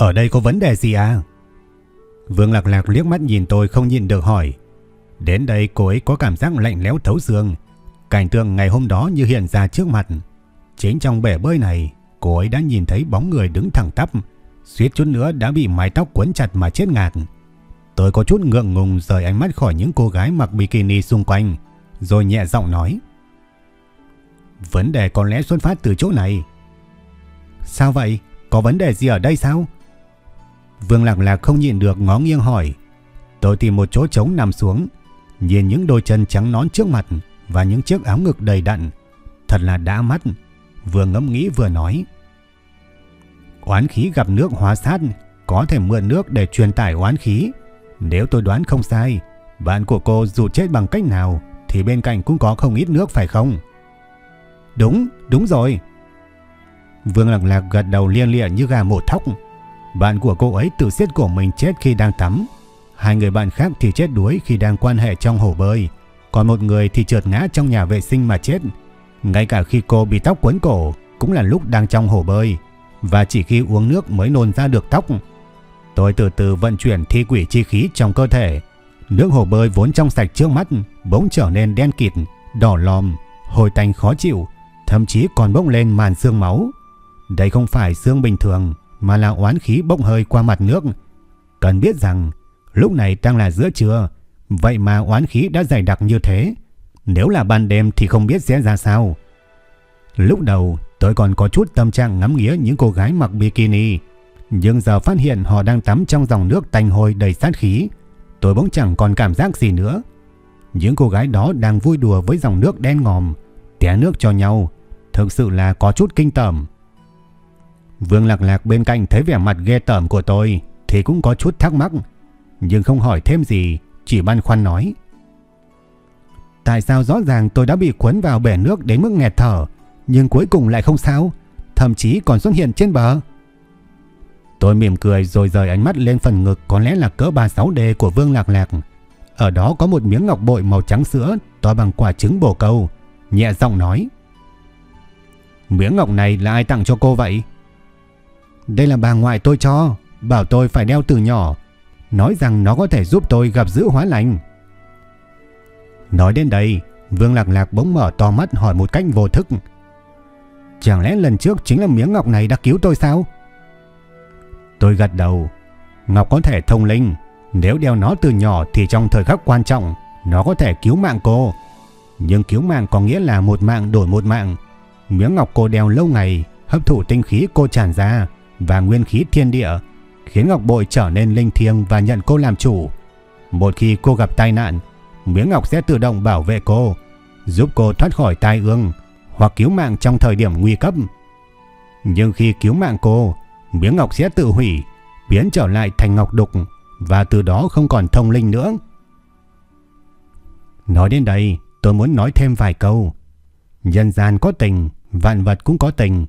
Ở đây có vấn đề gì à? Vương Lạc Lạc liếc mắt nhìn tôi không nhìn được hỏi. Đến đây cô ấy có cảm giác lạnh lẽo thấu xương. Cảnh tượng ngày hôm đó như hiện ra trước mặt. Chính trong bể bơi này, cô ấy đã nhìn thấy bóng người đứng thẳng tắp. Suýt chút nữa đã bị mái tóc quấn chặt mà chết ngạt. Tôi có chút ngượng ngùng rời ánh mắt khỏi những cô gái mặc bikini xung quanh. Rồi nhẹ giọng nói. Vấn đề có lẽ xuất phát từ chỗ này. Sao vậy? Có vấn đề gì ở đây sao? Vương Lạc Lạc không nhịn được ngó nghiêng hỏi. Tôi tìm một chỗ trống nằm xuống, nhìn những đôi chân trắng nón trước mặt và những chiếc áo ngực đầy đặn. Thật là đã mắt, vừa ngẫm nghĩ vừa nói. Oán khí gặp nước hóa sát, có thể mượn nước để truyền tải oán khí. Nếu tôi đoán không sai, bạn của cô dù chết bằng cách nào thì bên cạnh cũng có không ít nước phải không? Đúng, đúng rồi. Vương Lạc Lạc gật đầu liên lịa như gà mổ thóc. Bạn của cô ấy tự giết cổ mình chết khi đang tắm. Hai người bạn khác thì chết đuối khi đang quan hệ trong hồ bơi. Còn một người thì trượt ngã trong nhà vệ sinh mà chết. Ngay cả khi cô bị tóc quấn cổ cũng là lúc đang trong hồ bơi. Và chỉ khi uống nước mới nôn ra được tóc. Tôi từ từ vận chuyển thi quỷ chi khí trong cơ thể. Nước hồ bơi vốn trong sạch trước mắt bỗng trở nên đen kịt, đỏ lòm, hồi tanh khó chịu, thậm chí còn bốc lên màn xương máu. Đây không phải xương bình thường mà là oán khí bốc hơi qua mặt nước. Cần biết rằng lúc này đang là giữa trưa, vậy mà oán khí đã dày đặc như thế. Nếu là ban đêm thì không biết sẽ ra sao. Lúc đầu tôi còn có chút tâm trạng ngắm nghía những cô gái mặc bikini, nhưng giờ phát hiện họ đang tắm trong dòng nước tanh hôi đầy sát khí, tôi bỗng chẳng còn cảm giác gì nữa. Những cô gái đó đang vui đùa với dòng nước đen ngòm, té nước cho nhau, thực sự là có chút kinh tởm. Vương Lạc Lạc bên cạnh thấy vẻ mặt ghê tởm của tôi thì cũng có chút thắc mắc, nhưng không hỏi thêm gì, chỉ băn khoăn nói. Tại sao rõ ràng tôi đã bị cuốn vào bể nước đến mức nghẹt thở, nhưng cuối cùng lại không sao, thậm chí còn xuất hiện trên bờ. Tôi mỉm cười rồi rời ánh mắt lên phần ngực có lẽ là cỡ 36D của Vương Lạc Lạc. Ở đó có một miếng ngọc bội màu trắng sữa to bằng quả trứng bồ câu, nhẹ giọng nói. Miếng ngọc này là ai tặng cho cô vậy? Đây là bà ngoại tôi cho, bảo tôi phải đeo từ nhỏ, nói rằng nó có thể giúp tôi gặp giữ hóa lành. Nói đến đây, Vương Lạc Lạc bỗng mở to mắt hỏi một cách vô thức. Chẳng lẽ lần trước chính là miếng ngọc này đã cứu tôi sao? Tôi gật đầu. Ngọc có thể thông linh, nếu đeo nó từ nhỏ thì trong thời khắc quan trọng, nó có thể cứu mạng cô. Nhưng cứu mạng có nghĩa là một mạng đổi một mạng. Miếng ngọc cô đeo lâu ngày, hấp thụ tinh khí cô tràn ra, và nguyên khí thiên địa, khiến ngọc bội trở nên linh thiêng và nhận cô làm chủ. Một khi cô gặp tai nạn, miếng ngọc sẽ tự động bảo vệ cô, giúp cô thoát khỏi tai ương hoặc cứu mạng trong thời điểm nguy cấp. Nhưng khi cứu mạng cô, miếng ngọc sẽ tự hủy, biến trở lại thành ngọc đục và từ đó không còn thông linh nữa. Nói đến đây, tôi muốn nói thêm vài câu. Nhân gian có tình, vạn vật cũng có tình.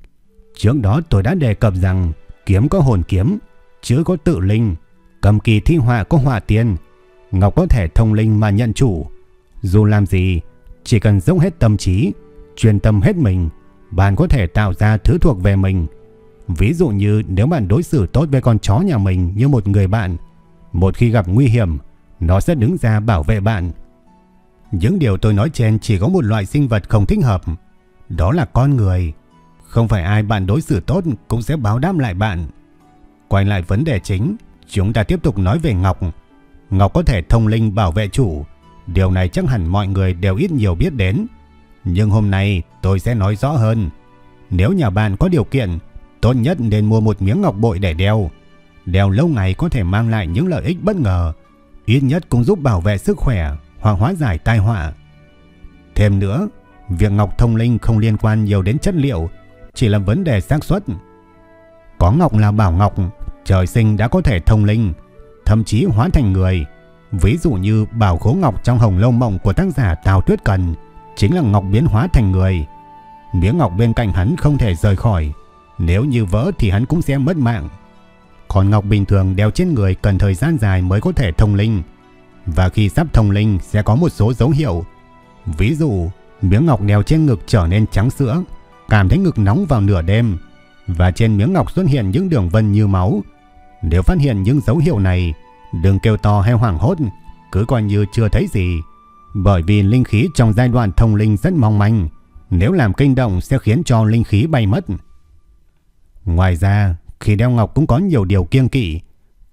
Trước đó tôi đã đề cập rằng kiếm có hồn kiếm, chữ có tự linh, cầm kỳ thi họa có họa tiên, ngọc có thể thông linh mà nhận chủ. Dù làm gì, chỉ cần dốc hết tâm trí, truyền tâm hết mình, bạn có thể tạo ra thứ thuộc về mình. Ví dụ như nếu bạn đối xử tốt với con chó nhà mình như một người bạn, một khi gặp nguy hiểm, nó sẽ đứng ra bảo vệ bạn. Những điều tôi nói trên chỉ có một loại sinh vật không thích hợp, đó là con người. Không phải ai bạn đối xử tốt cũng sẽ báo đáp lại bạn. Quay lại vấn đề chính, chúng ta tiếp tục nói về Ngọc. Ngọc có thể thông linh bảo vệ chủ. Điều này chắc hẳn mọi người đều ít nhiều biết đến. Nhưng hôm nay tôi sẽ nói rõ hơn. Nếu nhà bạn có điều kiện, tốt nhất nên mua một miếng ngọc bội để đeo. Đeo lâu ngày có thể mang lại những lợi ích bất ngờ, ít nhất cũng giúp bảo vệ sức khỏe hoặc hóa giải tai họa. Thêm nữa, việc ngọc thông linh không liên quan nhiều đến chất liệu, chỉ là vấn đề xác suất. Có ngọc là bảo ngọc, trời sinh đã có thể thông linh, thậm chí hóa thành người. Ví dụ như bảo khố ngọc trong hồng lâu mộng của tác giả Tào Tuyết Cần chính là ngọc biến hóa thành người. Miếng ngọc bên cạnh hắn không thể rời khỏi, nếu như vỡ thì hắn cũng sẽ mất mạng. Còn ngọc bình thường đeo trên người cần thời gian dài mới có thể thông linh. Và khi sắp thông linh sẽ có một số dấu hiệu. Ví dụ, miếng ngọc đeo trên ngực trở nên trắng sữa, cảm thấy ngực nóng vào nửa đêm. Và trên miếng ngọc xuất hiện những đường vân như máu. Nếu phát hiện những dấu hiệu này, đừng kêu to hay hoảng hốt, cứ coi như chưa thấy gì. Bởi vì linh khí trong giai đoạn thông linh rất mong manh. Nếu làm kinh động sẽ khiến cho linh khí bay mất. Ngoài ra, khi đeo ngọc cũng có nhiều điều kiêng kỵ.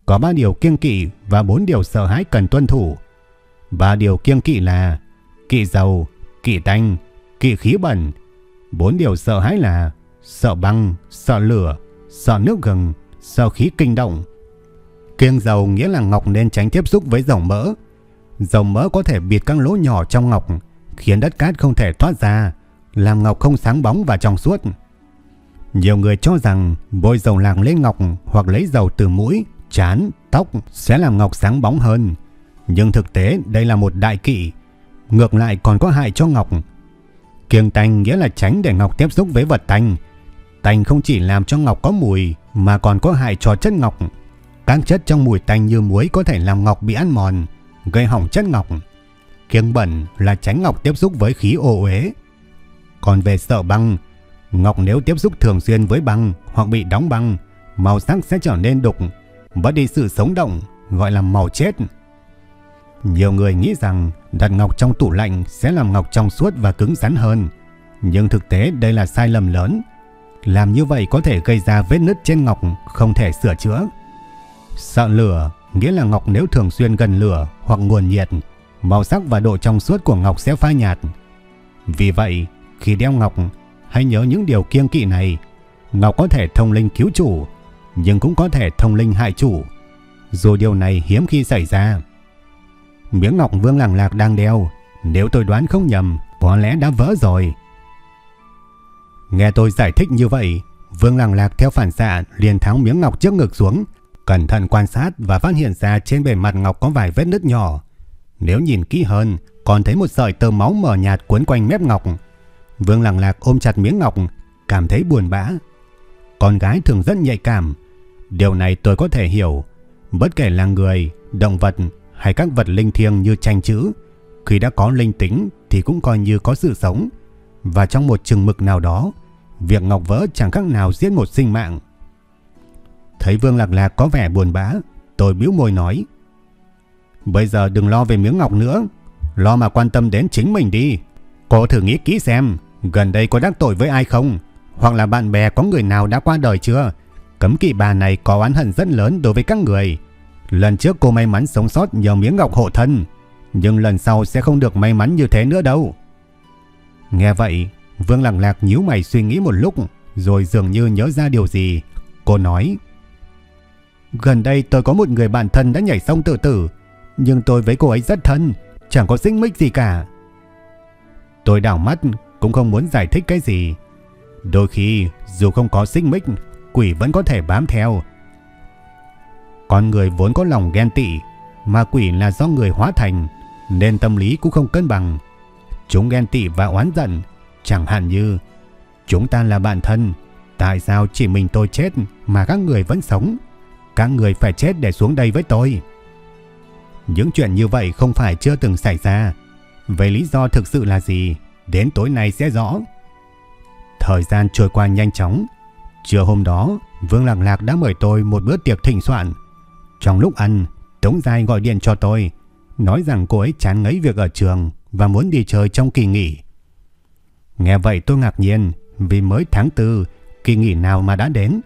Có 3 điều kiêng kỵ và 4 điều sợ hãi cần tuân thủ. 3 điều kiêng kỵ là kỵ dầu, kỵ tanh, kỵ khí bẩn. Bốn điều sợ hãi là sợ băng, sợ lửa, sợ nước gừng, sợ khí kinh động. Kiêng dầu nghĩa là ngọc nên tránh tiếp xúc với dầu mỡ. Dầu mỡ có thể bịt các lỗ nhỏ trong ngọc, khiến đất cát không thể thoát ra, làm ngọc không sáng bóng và trong suốt. Nhiều người cho rằng bôi dầu lạc lên ngọc hoặc lấy dầu từ mũi, chán, tóc sẽ làm ngọc sáng bóng hơn. Nhưng thực tế đây là một đại kỵ, ngược lại còn có hại cho ngọc. Kiêng tanh nghĩa là tránh để ngọc tiếp xúc với vật tanh. Tanh không chỉ làm cho ngọc có mùi mà còn có hại cho chất ngọc. Các chất trong mùi tanh như muối có thể làm ngọc bị ăn mòn, gây hỏng chất ngọc. Kiêng bẩn là tránh ngọc tiếp xúc với khí ô uế. Còn về sợ băng, ngọc nếu tiếp xúc thường xuyên với băng hoặc bị đóng băng, màu sắc sẽ trở nên đục, mất đi sự sống động, gọi là màu chết. Nhiều người nghĩ rằng đặt ngọc trong tủ lạnh sẽ làm ngọc trong suốt và cứng rắn hơn, nhưng thực tế đây là sai lầm lớn. Làm như vậy có thể gây ra vết nứt trên ngọc không thể sửa chữa. Sợ lửa nghĩa là ngọc nếu thường xuyên gần lửa hoặc nguồn nhiệt, màu sắc và độ trong suốt của ngọc sẽ phai nhạt. Vì vậy, khi đeo ngọc, hãy nhớ những điều kiêng kỵ này. Ngọc có thể thông linh cứu chủ, nhưng cũng có thể thông linh hại chủ. Dù điều này hiếm khi xảy ra. Miếng ngọc Vương Làng Lạc đang đeo, nếu tôi đoán không nhầm, có lẽ đã vỡ rồi. Nghe tôi giải thích như vậy, Vương Làng Lạc theo phản xạ liền tháo miếng ngọc trước ngực xuống, cẩn thận quan sát và phát hiện ra trên bề mặt ngọc có vài vết nứt nhỏ. Nếu nhìn kỹ hơn, còn thấy một sợi tơ máu mờ nhạt cuốn quanh mép ngọc. Vương Làng Lạc ôm chặt miếng ngọc, cảm thấy buồn bã. Con gái thường rất nhạy cảm, điều này tôi có thể hiểu. Bất kể là người, động vật hay các vật linh thiêng như tranh chữ, khi đã có linh tính thì cũng coi như có sự sống. Và trong một chừng mực nào đó, việc ngọc vỡ chẳng khác nào giết một sinh mạng. Thấy Vương Lạc Lạc có vẻ buồn bã, tôi biếu môi nói. Bây giờ đừng lo về miếng ngọc nữa, lo mà quan tâm đến chính mình đi. Cô thử nghĩ kỹ xem, gần đây có đắc tội với ai không? Hoặc là bạn bè có người nào đã qua đời chưa? Cấm kỵ bà này có oán hận rất lớn đối với các người. Lần trước cô may mắn sống sót nhờ miếng ngọc hộ thân, nhưng lần sau sẽ không được may mắn như thế nữa đâu. Nghe vậy, Vương Lặng Lạc nhíu mày suy nghĩ một lúc, rồi dường như nhớ ra điều gì. Cô nói, Gần đây tôi có một người bạn thân đã nhảy sông tự tử, nhưng tôi với cô ấy rất thân, chẳng có xích mích gì cả. Tôi đảo mắt, cũng không muốn giải thích cái gì. Đôi khi, dù không có xích mích, quỷ vẫn có thể bám theo, con người vốn có lòng ghen tị, mà quỷ là do người hóa thành, nên tâm lý cũng không cân bằng. Chúng ghen tị và oán giận, chẳng hạn như chúng ta là bạn thân, tại sao chỉ mình tôi chết mà các người vẫn sống? Các người phải chết để xuống đây với tôi. Những chuyện như vậy không phải chưa từng xảy ra. Về lý do thực sự là gì, đến tối nay sẽ rõ. Thời gian trôi qua nhanh chóng. Trưa hôm đó, Vương Lạc Lạc đã mời tôi một bữa tiệc thịnh soạn. Trong lúc ăn, Tống Giai gọi điện cho tôi, nói rằng cô ấy chán ngấy việc ở trường và muốn đi chơi trong kỳ nghỉ. Nghe vậy tôi ngạc nhiên vì mới tháng 4, kỳ nghỉ nào mà đã đến.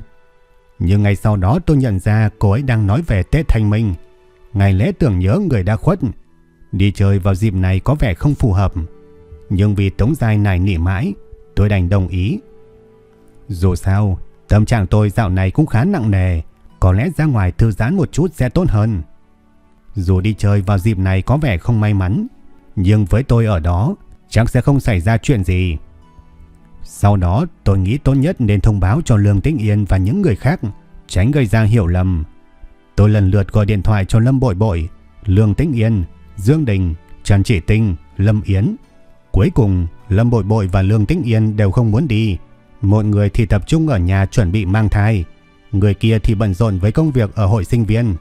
Nhưng ngày sau đó tôi nhận ra cô ấy đang nói về Tết Thanh Minh, ngày lễ tưởng nhớ người đã khuất. Đi chơi vào dịp này có vẻ không phù hợp, nhưng vì Tống Giai này nỉ mãi, tôi đành đồng ý. Dù sao, tâm trạng tôi dạo này cũng khá nặng nề, có lẽ ra ngoài thư giãn một chút sẽ tốt hơn. Dù đi chơi vào dịp này có vẻ không may mắn, nhưng với tôi ở đó chắc sẽ không xảy ra chuyện gì. Sau đó tôi nghĩ tốt nhất nên thông báo cho Lương Tĩnh Yên và những người khác, tránh gây ra hiểu lầm. Tôi lần lượt gọi điện thoại cho Lâm Bội Bội, Lương Tĩnh Yên, Dương Đình, Trần Chỉ Tinh, Lâm Yến. Cuối cùng, Lâm Bội Bội và Lương Tĩnh Yên đều không muốn đi. Một người thì tập trung ở nhà chuẩn bị mang thai, người kia thì bận rộn với công việc ở hội sinh viên.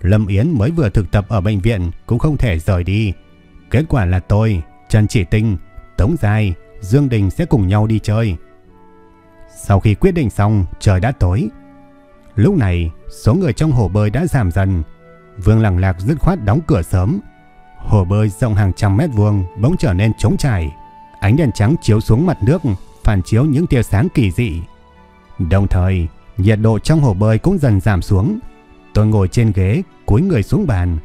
Lâm Yến mới vừa thực tập ở bệnh viện cũng không thể rời đi. Kết quả là tôi, Trần Chỉ Tinh, Tống Giai, Dương Đình sẽ cùng nhau đi chơi. Sau khi quyết định xong, trời đã tối. Lúc này, số người trong hồ bơi đã giảm dần. Vương Lăng Lạc dứt khoát đóng cửa sớm. Hồ bơi rộng hàng trăm mét vuông bỗng trở nên trống trải. Ánh đèn trắng chiếu xuống mặt nước, phản chiếu những tia sáng kỳ dị. Đồng thời, nhiệt độ trong hồ bơi cũng dần giảm xuống. Tôi ngồi trên ghế, cúi người xuống bàn,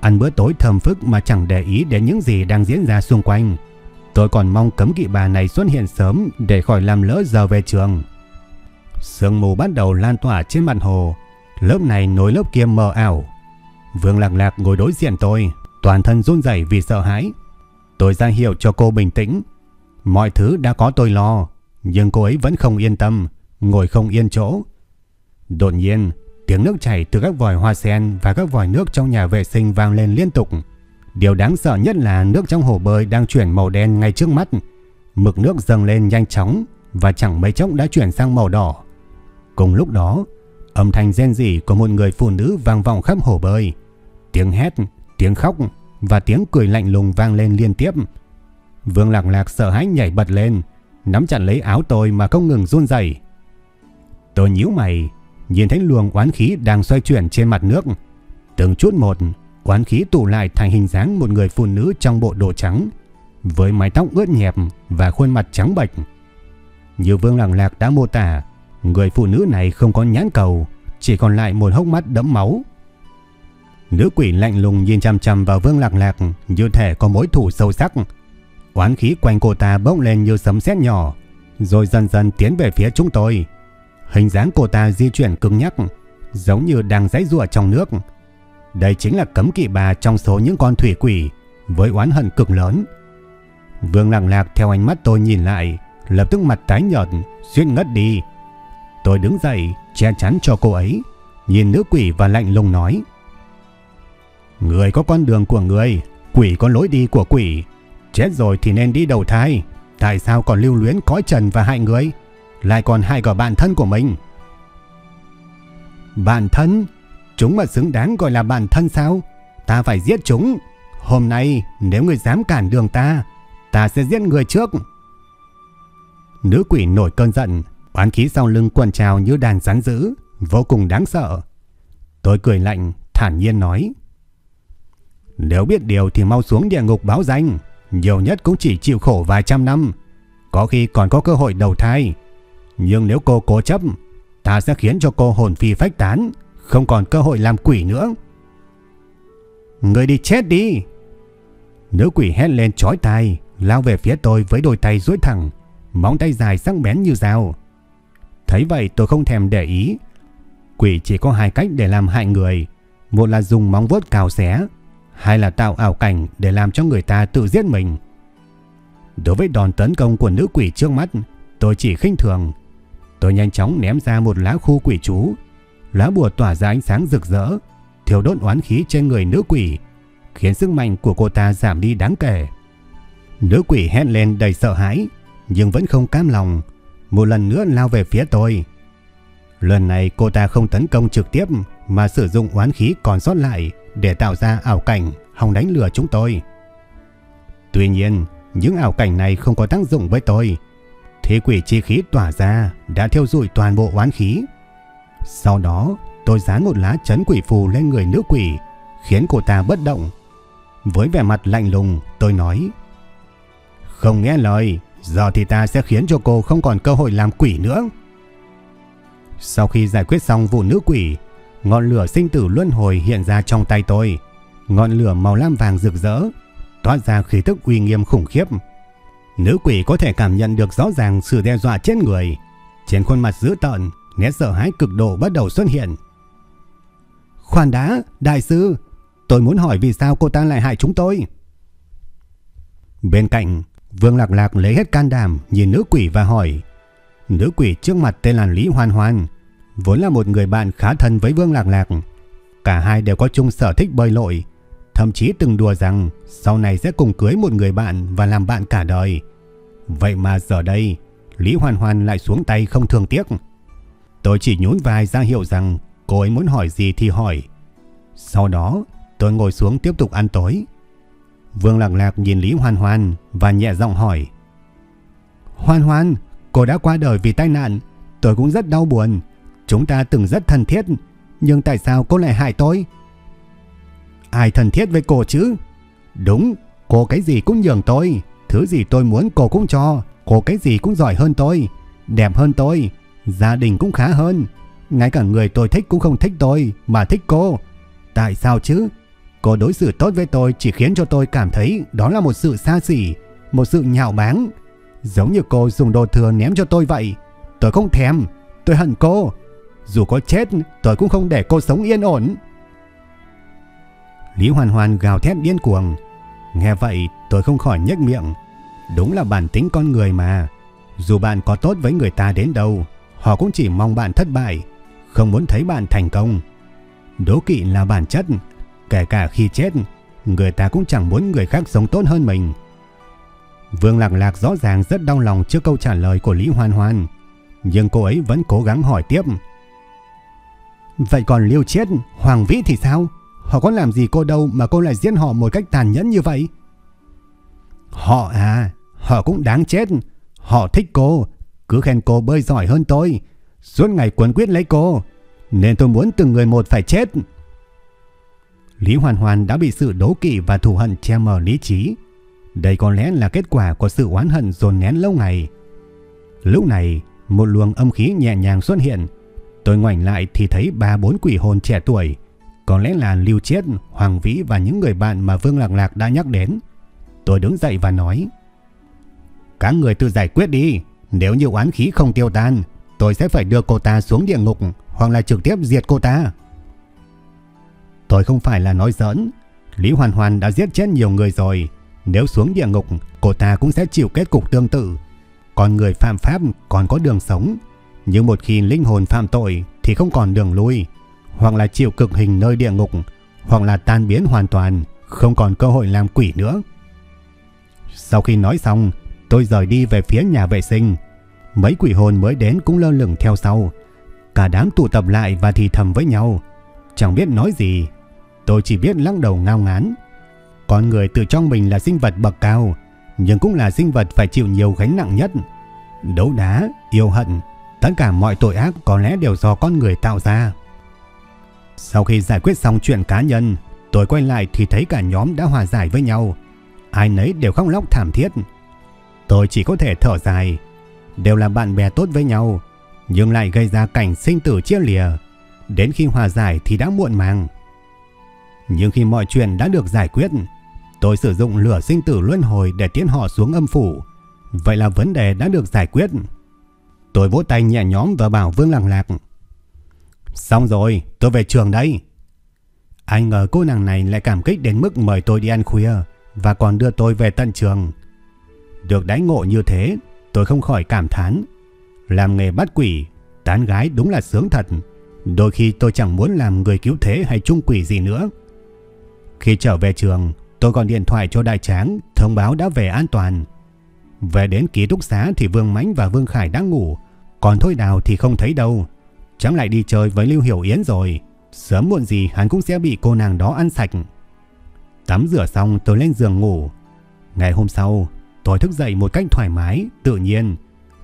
ăn bữa tối thơm phức mà chẳng để ý đến những gì đang diễn ra xung quanh. Tôi còn mong cấm kỵ bà này xuất hiện sớm để khỏi làm lỡ giờ về trường. Sương mù bắt đầu lan tỏa trên mặt hồ, lớp này nối lớp kia mờ ảo. Vương Lạc Lạc ngồi đối diện tôi, toàn thân run rẩy vì sợ hãi. Tôi ra hiệu cho cô bình tĩnh. Mọi thứ đã có tôi lo, nhưng cô ấy vẫn không yên tâm, ngồi không yên chỗ. Đột nhiên, tiếng nước chảy từ các vòi hoa sen và các vòi nước trong nhà vệ sinh vang lên liên tục. Điều đáng sợ nhất là nước trong hồ bơi đang chuyển màu đen ngay trước mắt. Mực nước dâng lên nhanh chóng và chẳng mấy chốc đã chuyển sang màu đỏ. Cùng lúc đó, âm thanh rên rỉ của một người phụ nữ vang vọng khắp hồ bơi. Tiếng hét, tiếng khóc và tiếng cười lạnh lùng vang lên liên tiếp. Vương Lạc Lạc sợ hãi nhảy bật lên, nắm chặt lấy áo tôi mà không ngừng run rẩy. Tôi nhíu mày, nhìn thấy luồng oán khí đang xoay chuyển trên mặt nước. Từng chút một, oán khí tụ lại thành hình dáng một người phụ nữ trong bộ đồ trắng, với mái tóc ướt nhẹp và khuôn mặt trắng bệch. Như Vương Lạc Lạc đã mô tả, người phụ nữ này không có nhãn cầu, chỉ còn lại một hốc mắt đẫm máu. Nữ quỷ lạnh lùng nhìn chăm chăm vào Vương Lạc Lạc như thể có mối thù sâu sắc. Oán khí quanh cô ta bốc lên như sấm sét nhỏ, rồi dần dần tiến về phía chúng tôi. Hình dáng cô ta di chuyển cứng nhắc, giống như đang giãy rùa trong nước. Đây chính là cấm kỵ bà trong số những con thủy quỷ với oán hận cực lớn. Vương lặng Lạc theo ánh mắt tôi nhìn lại, lập tức mặt tái nhợt, xuyên ngất đi. Tôi đứng dậy, che chắn cho cô ấy, nhìn nữ quỷ và lạnh lùng nói: Người có con đường của người, quỷ có lối đi của quỷ. Chết rồi thì nên đi đầu thai. Tại sao còn lưu luyến cõi trần và hại người? Lại còn hại cả bạn thân của mình. Bạn thân? Chúng mà xứng đáng gọi là bạn thân sao? Ta phải giết chúng. Hôm nay nếu người dám cản đường ta, ta sẽ giết người trước. Nữ quỷ nổi cơn giận, oán khí sau lưng quần trào như đàn rắn dữ, vô cùng đáng sợ. Tôi cười lạnh, thản nhiên nói. Nếu biết điều thì mau xuống địa ngục báo danh, nhiều nhất cũng chỉ chịu khổ vài trăm năm, có khi còn có cơ hội đầu thai. Nhưng nếu cô cố chấp, ta sẽ khiến cho cô hồn phi phách tán, không còn cơ hội làm quỷ nữa. Người đi chết đi! Nữ quỷ hét lên chói tai, lao về phía tôi với đôi tay duỗi thẳng, móng tay dài sắc bén như dao. Thấy vậy tôi không thèm để ý. Quỷ chỉ có hai cách để làm hại người, một là dùng móng vuốt cào xé, hai là tạo ảo cảnh để làm cho người ta tự giết mình. Đối với đòn tấn công của nữ quỷ trước mắt, tôi chỉ khinh thường. Tôi nhanh chóng ném ra một lá khu quỷ chú. Lá bùa tỏa ra ánh sáng rực rỡ, thiêu đốt oán khí trên người nữ quỷ, khiến sức mạnh của cô ta giảm đi đáng kể. Nữ quỷ hét lên đầy sợ hãi, nhưng vẫn không cam lòng, một lần nữa lao về phía tôi. Lần này cô ta không tấn công trực tiếp mà sử dụng oán khí còn sót lại để tạo ra ảo cảnh hòng đánh lừa chúng tôi. Tuy nhiên, những ảo cảnh này không có tác dụng với tôi. Thế quỷ chi khí tỏa ra đã thiêu rụi toàn bộ oán khí. Sau đó, tôi dán một lá chấn quỷ phù lên người nữ quỷ, khiến cô ta bất động. Với vẻ mặt lạnh lùng, tôi nói: "Không nghe lời, giờ thì ta sẽ khiến cho cô không còn cơ hội làm quỷ nữa." Sau khi giải quyết xong vụ nữ quỷ, ngọn lửa sinh tử luân hồi hiện ra trong tay tôi. Ngọn lửa màu lam vàng rực rỡ, toát ra khí tức uy nghiêm khủng khiếp. Nữ quỷ có thể cảm nhận được rõ ràng sự đe dọa trên người. Trên khuôn mặt dữ tợn, nét sợ hãi cực độ bắt đầu xuất hiện. Khoan đã, đại sư, tôi muốn hỏi vì sao cô ta lại hại chúng tôi. Bên cạnh, Vương Lạc Lạc lấy hết can đảm nhìn nữ quỷ và hỏi. Nữ quỷ trước mặt tên là Lý Hoan Hoan, vốn là một người bạn khá thân với Vương Lạc Lạc. Cả hai đều có chung sở thích bơi lội, thậm chí từng đùa rằng sau này sẽ cùng cưới một người bạn và làm bạn cả đời. Vậy mà giờ đây, Lý Hoàn Hoàn lại xuống tay không thương tiếc. Tôi chỉ nhún vai ra hiệu rằng cô ấy muốn hỏi gì thì hỏi. Sau đó, tôi ngồi xuống tiếp tục ăn tối. Vương Lạc Lạc nhìn Lý Hoàn Hoàn và nhẹ giọng hỏi. Hoàn Hoàn, cô đã qua đời vì tai nạn. Tôi cũng rất đau buồn. Chúng ta từng rất thân thiết. Nhưng tại sao cô lại hại tôi? Ai thân thiết với cô chứ? Đúng, cô cái gì cũng nhường tôi. Thứ gì tôi muốn cô cũng cho. Cô cái gì cũng giỏi hơn tôi. Đẹp hơn tôi. Gia đình cũng khá hơn. Ngay cả người tôi thích cũng không thích tôi mà thích cô. Tại sao chứ? Cô đối xử tốt với tôi chỉ khiến cho tôi cảm thấy đó là một sự xa xỉ, một sự nhạo báng. Giống như cô dùng đồ thừa ném cho tôi vậy. Tôi không thèm, tôi hận cô. Dù có chết, tôi cũng không để cô sống yên ổn. Lý Hoàn Hoàn gào thét điên cuồng. Nghe vậy tôi không khỏi nhếch miệng. Đúng là bản tính con người mà. Dù bạn có tốt với người ta đến đâu, họ cũng chỉ mong bạn thất bại, không muốn thấy bạn thành công. Đố kỵ là bản chất, kể cả khi chết, người ta cũng chẳng muốn người khác sống tốt hơn mình. Vương Lạc Lạc rõ ràng rất đau lòng trước câu trả lời của Lý Hoan Hoan, nhưng cô ấy vẫn cố gắng hỏi tiếp. Vậy còn Liêu Chết, Hoàng Vĩ thì sao? Họ có làm gì cô đâu mà cô lại giết họ một cách tàn nhẫn như vậy? Họ à, họ cũng đáng chết. Họ thích cô, cứ khen cô bơi giỏi hơn tôi. Suốt ngày quấn quyết lấy cô, nên tôi muốn từng người một phải chết. Lý Hoàn Hoàn đã bị sự đố kỵ và thù hận che mờ lý trí. Đây có lẽ là kết quả của sự oán hận dồn nén lâu ngày. Lúc này, một luồng âm khí nhẹ nhàng xuất hiện. Tôi ngoảnh lại thì thấy ba bốn quỷ hồn trẻ tuổi. Có lẽ là Lưu Chiết, Hoàng Vĩ và những người bạn mà Vương Lạc Lạc đã nhắc đến. Tôi đứng dậy và nói. Các người tự giải quyết đi. Nếu như oán khí không tiêu tan, tôi sẽ phải đưa cô ta xuống địa ngục hoặc là trực tiếp diệt cô ta. Tôi không phải là nói giỡn. Lý Hoàn Hoàn đã giết chết nhiều người rồi. Nếu xuống địa ngục, cô ta cũng sẽ chịu kết cục tương tự. Còn người phạm pháp còn có đường sống. Nhưng một khi linh hồn phạm tội thì không còn đường lui. Hoặc là chịu cực hình nơi địa ngục, hoặc là tan biến hoàn toàn, không còn cơ hội làm quỷ nữa. Sau khi nói xong, tôi rời đi về phía nhà vệ sinh. Mấy quỷ hồn mới đến cũng lơ lửng theo sau. Cả đám tụ tập lại và thì thầm với nhau. Chẳng biết nói gì Tôi chỉ biết lắc đầu ngao ngán. Con người tự trong mình là sinh vật bậc cao, nhưng cũng là sinh vật phải chịu nhiều gánh nặng nhất. Đấu đá, yêu hận, tất cả mọi tội ác có lẽ đều do con người tạo ra. Sau khi giải quyết xong chuyện cá nhân, tôi quay lại thì thấy cả nhóm đã hòa giải với nhau. Ai nấy đều khóc lóc thảm thiết. Tôi chỉ có thể thở dài. Đều là bạn bè tốt với nhau, nhưng lại gây ra cảnh sinh tử chia lìa. Đến khi hòa giải thì đã muộn màng. Nhưng khi mọi chuyện đã được giải quyết, tôi sử dụng lửa sinh tử luân hồi để tiến họ xuống âm phủ. Vậy là vấn đề đã được giải quyết. Tôi vỗ tay nhẹ nhóm và bảo Vương Lạc Lạc. Xong rồi, tôi về trường đây. Anh ngờ cô nàng này lại cảm kích đến mức mời tôi đi ăn khuya và còn đưa tôi về tận trường. Được đáy ngộ như thế, tôi không khỏi cảm thán. Làm nghề bắt quỷ, tán gái đúng là sướng thật. Đôi khi tôi chẳng muốn làm người cứu thế hay trung quỷ gì nữa. Khi trở về trường, tôi còn điện thoại cho đại tráng thông báo đã về an toàn. Về đến ký túc xá thì Vương Mãnh và Vương Khải đang ngủ, còn Thôi Đào thì không thấy đâu. Chẳng lại đi chơi với Lưu Hiểu Yến rồi. Sớm muộn gì hắn cũng sẽ bị cô nàng đó ăn sạch. Tắm rửa xong tôi lên giường ngủ. Ngày hôm sau, tôi thức dậy một cách thoải mái, tự nhiên.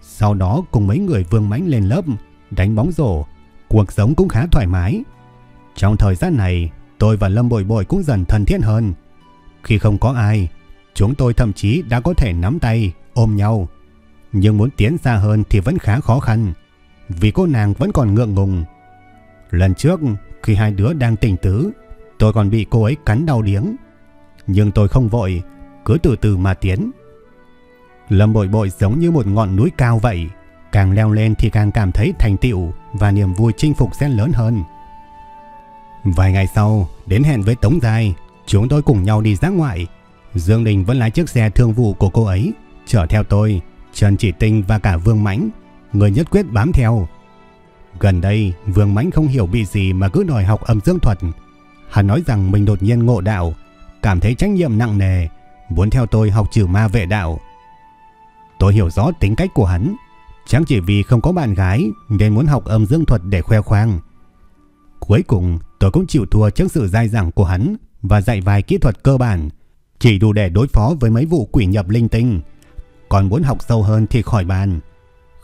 Sau đó cùng mấy người Vương Mãnh lên lớp, đánh bóng rổ. Cuộc sống cũng khá thoải mái. Trong thời gian này, tôi và Lâm Bội Bội cũng dần thân thiết hơn. Khi không có ai, chúng tôi thậm chí đã có thể nắm tay, ôm nhau. Nhưng muốn tiến xa hơn thì vẫn khá khó khăn, vì cô nàng vẫn còn ngượng ngùng. Lần trước, khi hai đứa đang tình tứ, tôi còn bị cô ấy cắn đau điếng. Nhưng tôi không vội, cứ từ từ mà tiến. Lâm Bội Bội giống như một ngọn núi cao vậy, Càng leo lên thì càng cảm thấy thành tựu và niềm vui chinh phục sẽ lớn hơn. Vài ngày sau, đến hẹn với Tống Giai, chúng tôi cùng nhau đi ra ngoại. Dương Đình vẫn lái chiếc xe thương vụ của cô ấy, chở theo tôi, Trần Chỉ Tinh và cả Vương Mãnh, người nhất quyết bám theo. Gần đây, Vương Mãnh không hiểu bị gì mà cứ đòi học âm dương thuật. Hắn nói rằng mình đột nhiên ngộ đạo, cảm thấy trách nhiệm nặng nề, muốn theo tôi học trừ ma vệ đạo. Tôi hiểu rõ tính cách của hắn, chẳng chỉ vì không có bạn gái nên muốn học âm dương thuật để khoe khoang. Cuối cùng, tôi cũng chịu thua trước sự dai dẳng của hắn và dạy vài kỹ thuật cơ bản, chỉ đủ để đối phó với mấy vụ quỷ nhập linh tinh. Còn muốn học sâu hơn thì khỏi bàn.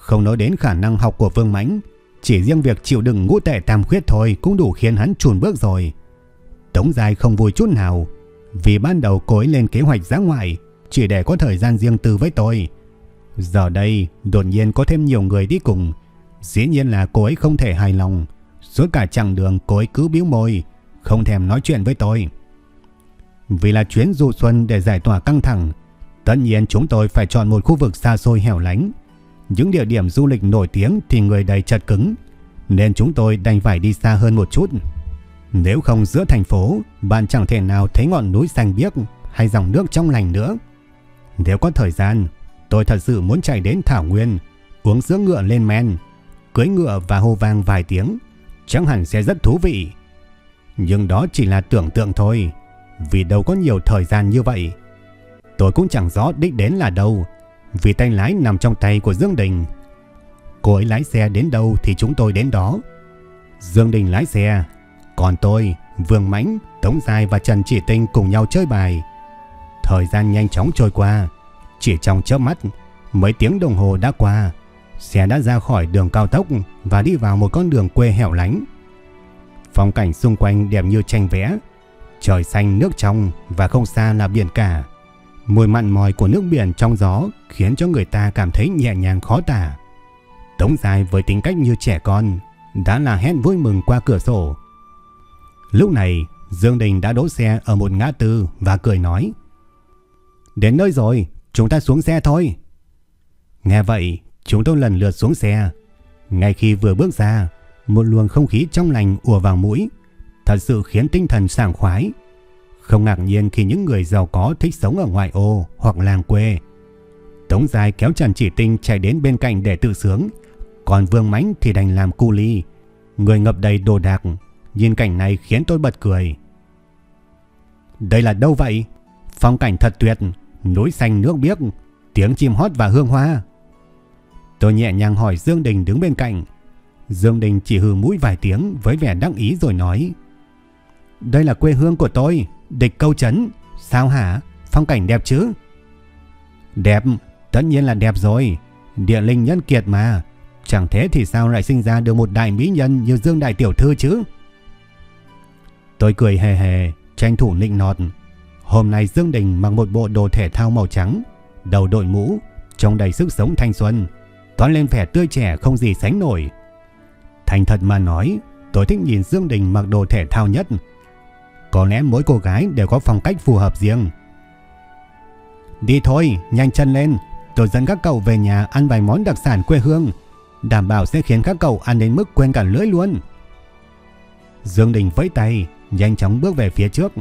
Không nói đến khả năng học của Vương Mãnh, chỉ riêng việc chịu đựng ngũ tệ tam khuyết thôi cũng đủ khiến hắn chùn bước rồi. Tống Giai không vui chút nào, vì ban đầu cô ấy lên kế hoạch ra ngoài chỉ để có thời gian riêng tư với tôi. Giờ đây, đột nhiên có thêm nhiều người đi cùng, dĩ nhiên là cô ấy không thể hài lòng. Suốt cả chặng đường cô ấy cứ biếu môi, không thèm nói chuyện với tôi. Vì là chuyến du xuân để giải tỏa căng thẳng, tất nhiên chúng tôi phải chọn một khu vực xa xôi hẻo lánh. Những địa điểm du lịch nổi tiếng thì người đầy chật cứng, nên chúng tôi đành phải đi xa hơn một chút. Nếu không giữa thành phố, bạn chẳng thể nào thấy ngọn núi xanh biếc hay dòng nước trong lành nữa. Nếu có thời gian, tôi thật sự muốn chạy đến Thảo Nguyên, uống sữa ngựa lên men, cưới ngựa và hô vang vài tiếng, chẳng hẳn sẽ rất thú vị. Nhưng đó chỉ là tưởng tượng thôi, vì đâu có nhiều thời gian như vậy. Tôi cũng chẳng rõ đích đến là đâu, vì tay lái nằm trong tay của Dương Đình. Cô ấy lái xe đến đâu thì chúng tôi đến đó. Dương Đình lái xe, còn tôi, Vương Mãnh, Tống Giai và Trần Chỉ Tinh cùng nhau chơi bài. Thời gian nhanh chóng trôi qua, chỉ trong chớp mắt, mấy tiếng đồng hồ đã qua, xe đã ra khỏi đường cao tốc và đi vào một con đường quê hẻo lánh. Phong cảnh xung quanh đẹp như tranh vẽ, trời xanh nước trong và không xa là biển cả. Mùi mặn mòi của nước biển trong gió khiến cho người ta cảm thấy nhẹ nhàng khó tả. Tống dài với tính cách như trẻ con, đã là hét vui mừng qua cửa sổ. Lúc này, Dương Đình đã đỗ xe ở một ngã tư và cười nói. Đến nơi rồi, chúng ta xuống xe thôi. Nghe vậy, chúng tôi lần lượt xuống xe. Ngay khi vừa bước ra, một luồng không khí trong lành ùa vào mũi, thật sự khiến tinh thần sảng khoái. Không ngạc nhiên khi những người giàu có thích sống ở ngoại ô hoặc làng quê. Tống dài kéo Trần Chỉ Tinh chạy đến bên cạnh để tự sướng, còn Vương Mãnh thì đành làm cu ly. Người ngập đầy đồ đạc, nhìn cảnh này khiến tôi bật cười. Đây là đâu vậy? Phong cảnh thật tuyệt, núi xanh nước biếc, tiếng chim hót và hương hoa. Tôi nhẹ nhàng hỏi Dương Đình đứng bên cạnh. Dương Đình chỉ hừ mũi vài tiếng với vẻ đắc ý rồi nói. Đây là quê hương của tôi, địch câu chấn. Sao hả? Phong cảnh đẹp chứ? Đẹp, tất nhiên là đẹp rồi. Địa linh nhân kiệt mà. Chẳng thế thì sao lại sinh ra được một đại mỹ nhân như Dương Đại Tiểu Thư chứ? Tôi cười hề hề, tranh thủ nịnh nọt. Hôm nay Dương Đình mặc một bộ đồ thể thao màu trắng, đầu đội mũ, trông đầy sức sống thanh xuân, toán lên vẻ tươi trẻ không gì sánh nổi. Thành thật mà nói, tôi thích nhìn Dương Đình mặc đồ thể thao nhất. Có lẽ mỗi cô gái đều có phong cách phù hợp riêng. Đi thôi, nhanh chân lên, tôi dẫn các cậu về nhà ăn vài món đặc sản quê hương, đảm bảo sẽ khiến các cậu ăn đến mức quên cả lưỡi luôn. Dương Đình vẫy tay, nhanh chóng bước về phía trước.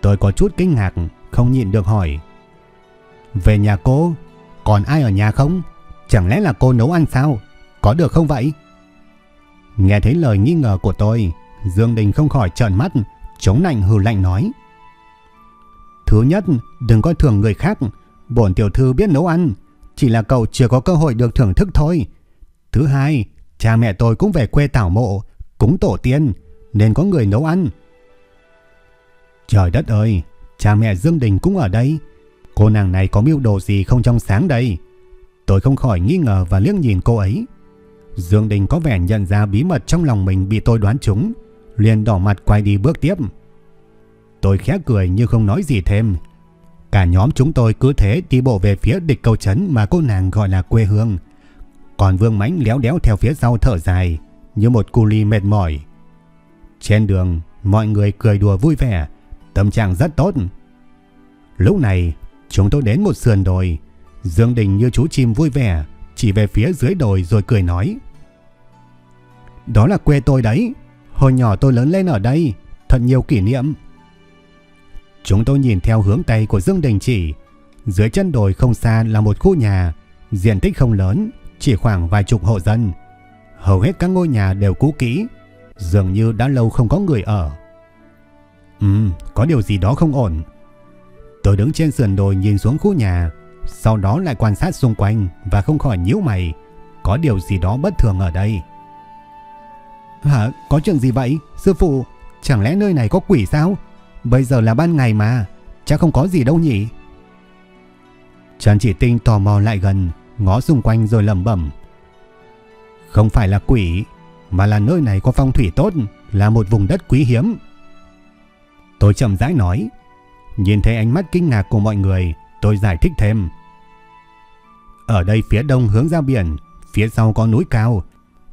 Tôi có chút kinh ngạc, không nhịn được hỏi. Về nhà cô, còn ai ở nhà không? Chẳng lẽ là cô nấu ăn sao? Có được không vậy? Nghe thấy lời nghi ngờ của tôi, Dương Đình không khỏi trợn mắt, chống nạnh hừ lạnh nói. Thứ nhất, đừng coi thường người khác, bổn tiểu thư biết nấu ăn, chỉ là cậu chưa có cơ hội được thưởng thức thôi. Thứ hai, cha mẹ tôi cũng về quê tảo mộ, cúng tổ tiên, nên có người nấu ăn. Trời đất ơi, cha mẹ Dương Đình cũng ở đây. Cô nàng này có mưu đồ gì không trong sáng đây? Tôi không khỏi nghi ngờ và liếc nhìn cô ấy. Dương Đình có vẻ nhận ra bí mật trong lòng mình bị tôi đoán trúng, liền đỏ mặt quay đi bước tiếp. Tôi khẽ cười như không nói gì thêm. Cả nhóm chúng tôi cứ thế đi bộ về phía địch cầu trấn mà cô nàng gọi là quê hương. Còn Vương Mãnh léo đéo theo phía sau thở dài, như một cu ly mệt mỏi. Trên đường, mọi người cười đùa vui vẻ, tâm trạng rất tốt. Lúc này, chúng tôi đến một sườn đồi, Dương Đình như chú chim vui vẻ, chỉ về phía dưới đồi rồi cười nói. Đó là quê tôi đấy. Hồi nhỏ tôi lớn lên ở đây, thật nhiều kỷ niệm. Chúng tôi nhìn theo hướng tay của Dương Đình chỉ. Dưới chân đồi không xa là một khu nhà, diện tích không lớn, chỉ khoảng vài chục hộ dân. Hầu hết các ngôi nhà đều cũ kỹ, dường như đã lâu không có người ở. Ừm, có điều gì đó không ổn. Tôi đứng trên sườn đồi nhìn xuống khu nhà, sau đó lại quan sát xung quanh và không khỏi nhíu mày. Có điều gì đó bất thường ở đây. Hả? Có chuyện gì vậy? Sư phụ, chẳng lẽ nơi này có quỷ sao? Bây giờ là ban ngày mà, chắc không có gì đâu nhỉ? Trần Chỉ Tinh tò mò lại gần, ngó xung quanh rồi lẩm bẩm. Không phải là quỷ, mà là nơi này có phong thủy tốt, là một vùng đất quý hiếm. Tôi chậm rãi nói, nhìn thấy ánh mắt kinh ngạc của mọi người, tôi giải thích thêm. Ở đây phía đông hướng ra biển, phía sau có núi cao,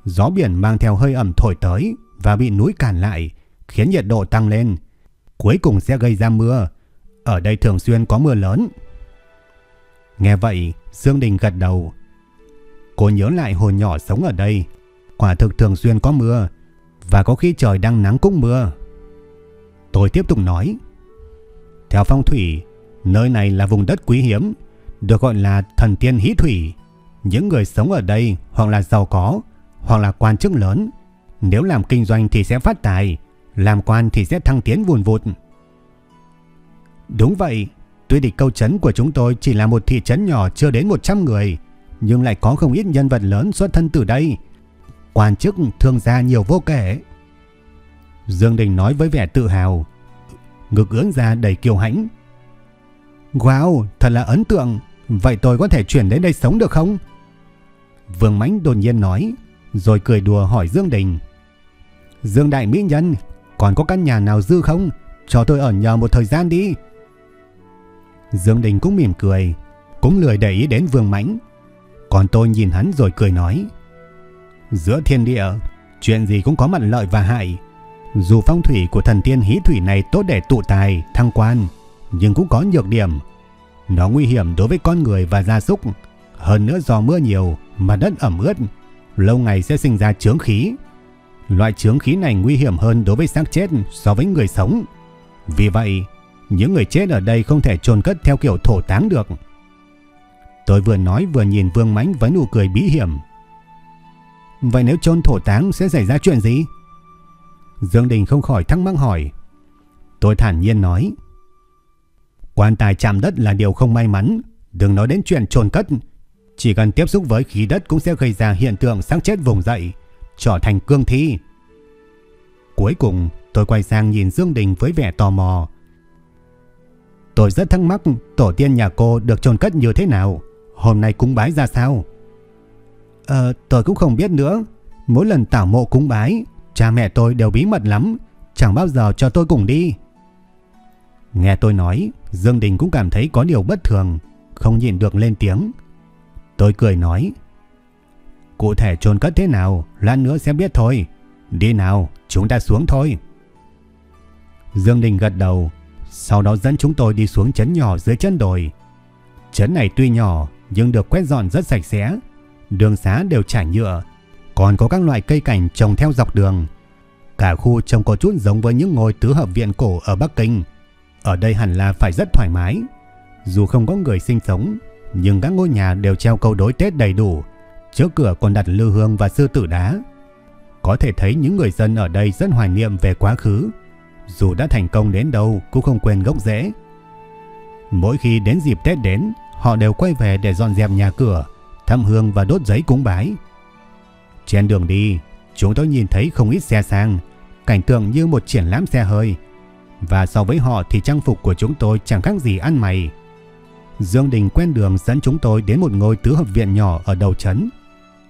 gió biển mang theo hơi ẩm thổi tới và bị núi cản lại, khiến nhiệt độ tăng lên, cuối cùng sẽ gây ra mưa. Ở đây thường xuyên có mưa lớn. Nghe vậy, Dương Đình gật đầu. Cô nhớ lại hồi nhỏ sống ở đây, quả thực thường xuyên có mưa, và có khi trời đang nắng cũng mưa. Tôi tiếp tục nói. Theo phong thủy, nơi này là vùng đất quý hiếm, được gọi là thần tiên hí thủy. Những người sống ở đây hoặc là giàu có, hoặc là quan chức lớn. Nếu làm kinh doanh thì sẽ phát tài, làm quan thì sẽ thăng tiến vùn vụt. Đúng vậy, tuy địch câu trấn của chúng tôi chỉ là một thị trấn nhỏ chưa đến 100 người, nhưng lại có không ít nhân vật lớn xuất thân từ đây. Quan chức thương gia nhiều vô kể. Dương Đình nói với vẻ tự hào, ngực ưỡn ra đầy kiêu hãnh. Wow, thật là ấn tượng, vậy tôi có thể chuyển đến đây sống được không? Vương Mãnh đột nhiên nói, rồi cười đùa hỏi Dương Đình. Dương Đại Mỹ Nhân, còn có căn nhà nào dư không? Cho tôi ở nhờ một thời gian đi. Dương Đình cũng mỉm cười, cũng lười để ý đến Vương Mãnh. Còn tôi nhìn hắn rồi cười nói. Giữa thiên địa, chuyện gì cũng có mặt lợi và hại. Dù phong thủy của thần tiên hí thủy này tốt để tụ tài, thăng quan, nhưng cũng có nhược điểm. Nó nguy hiểm đối với con người và gia súc. Hơn nữa do mưa nhiều, mà đất ẩm ướt, lâu ngày sẽ sinh ra chướng khí. Loại chướng khí này nguy hiểm hơn đối với xác chết so với người sống. Vì vậy, những người chết ở đây không thể chôn cất theo kiểu thổ táng được. Tôi vừa nói vừa nhìn Vương Mãnh với nụ cười bí hiểm. Vậy nếu chôn thổ táng sẽ xảy ra chuyện gì? Dương Đình không khỏi thắc mắc hỏi. Tôi thản nhiên nói. Quan tài chạm đất là điều không may mắn. Đừng nói đến chuyện chôn cất. Chỉ cần tiếp xúc với khí đất cũng sẽ gây ra hiện tượng sáng chết vùng dậy, trở thành cương thi. Cuối cùng, tôi quay sang nhìn Dương Đình với vẻ tò mò. Tôi rất thắc mắc tổ tiên nhà cô được chôn cất như thế nào, hôm nay cúng bái ra sao? Ờ, tôi cũng không biết nữa. Mỗi lần tảo mộ cúng bái, cha mẹ tôi đều bí mật lắm, chẳng bao giờ cho tôi cùng đi. Nghe tôi nói, Dương Đình cũng cảm thấy có điều bất thường, không nhìn được lên tiếng. Tôi cười nói, cụ thể chôn cất thế nào, lát nữa sẽ biết thôi. Đi nào, chúng ta xuống thôi. Dương Đình gật đầu, sau đó dẫn chúng tôi đi xuống chấn nhỏ dưới chân đồi. Chấn này tuy nhỏ nhưng được quét dọn rất sạch sẽ, đường xá đều trải nhựa, còn có các loại cây cảnh trồng theo dọc đường. Cả khu trông có chút giống với những ngôi tứ hợp viện cổ ở Bắc Kinh. Ở đây hẳn là phải rất thoải mái. Dù không có người sinh sống, nhưng các ngôi nhà đều treo câu đối Tết đầy đủ. Trước cửa còn đặt lư hương và sư tử đá. Có thể thấy những người dân ở đây rất hoài niệm về quá khứ. Dù đã thành công đến đâu cũng không quên gốc rễ. Mỗi khi đến dịp Tết đến, họ đều quay về để dọn dẹp nhà cửa, thăm hương và đốt giấy cúng bái. Trên đường đi, chúng tôi nhìn thấy không ít xe sang, cảnh tượng như một triển lãm xe hơi. Và so với họ thì trang phục của chúng tôi chẳng khác gì ăn mày. Dương Đình quen đường dẫn chúng tôi đến một ngôi tứ hợp viện nhỏ ở đầu trấn.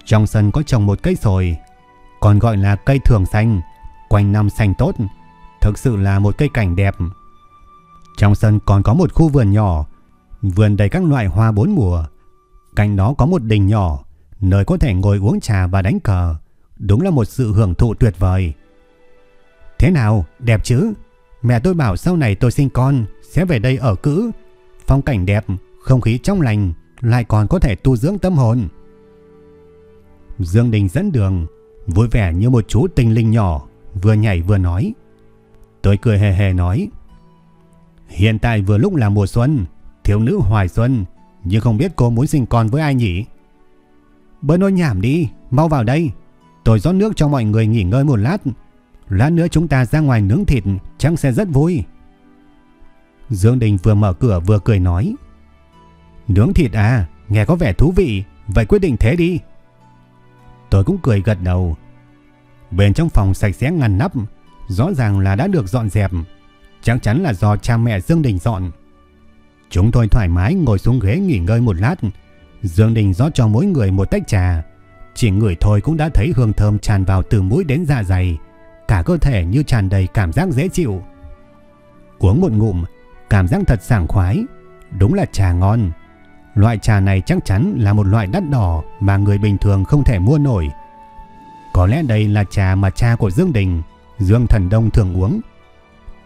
Trong sân có trồng một cây sồi, còn gọi là cây thường xanh, quanh năm xanh tốt, thực sự là một cây cảnh đẹp. Trong sân còn có một khu vườn nhỏ, vườn đầy các loại hoa bốn mùa. Cạnh đó có một đình nhỏ, nơi có thể ngồi uống trà và đánh cờ. Đúng là một sự hưởng thụ tuyệt vời. Thế nào, đẹp chứ? Mẹ tôi bảo sau này tôi sinh con sẽ về đây ở cữ. Phong cảnh đẹp, không khí trong lành, lại còn có thể tu dưỡng tâm hồn. Dương Đình dẫn đường, vui vẻ như một chú tinh linh nhỏ, vừa nhảy vừa nói. Tôi cười hề hề nói. Hiện tại vừa lúc là mùa xuân, thiếu nữ hoài xuân, nhưng không biết cô muốn sinh con với ai nhỉ? Bớt nói nhảm đi, mau vào đây. Tôi rót nước cho mọi người nghỉ ngơi một lát. Lát nữa chúng ta ra ngoài nướng thịt, chắc sẽ rất vui. Dương Đình vừa mở cửa vừa cười nói. Nướng thịt à, nghe có vẻ thú vị, vậy quyết định thế đi. Tôi cũng cười gật đầu. Bên trong phòng sạch sẽ ngăn nắp, rõ ràng là đã được dọn dẹp. Chắc chắn là do cha mẹ Dương Đình dọn. Chúng tôi thoải mái ngồi xuống ghế nghỉ ngơi một lát. Dương Đình rót cho mỗi người một tách trà. Chỉ ngửi thôi cũng đã thấy hương thơm tràn vào từ mũi đến dạ dày. Cả cơ thể như tràn đầy cảm giác dễ chịu. Uống một ngụm, cảm giác thật sảng khoái. Đúng là trà ngon. Loại trà này chắc chắn là một loại đắt đỏ mà người bình thường không thể mua nổi. Có lẽ đây là trà mà cha của Dương Đình, Dương Thần Đông thường uống.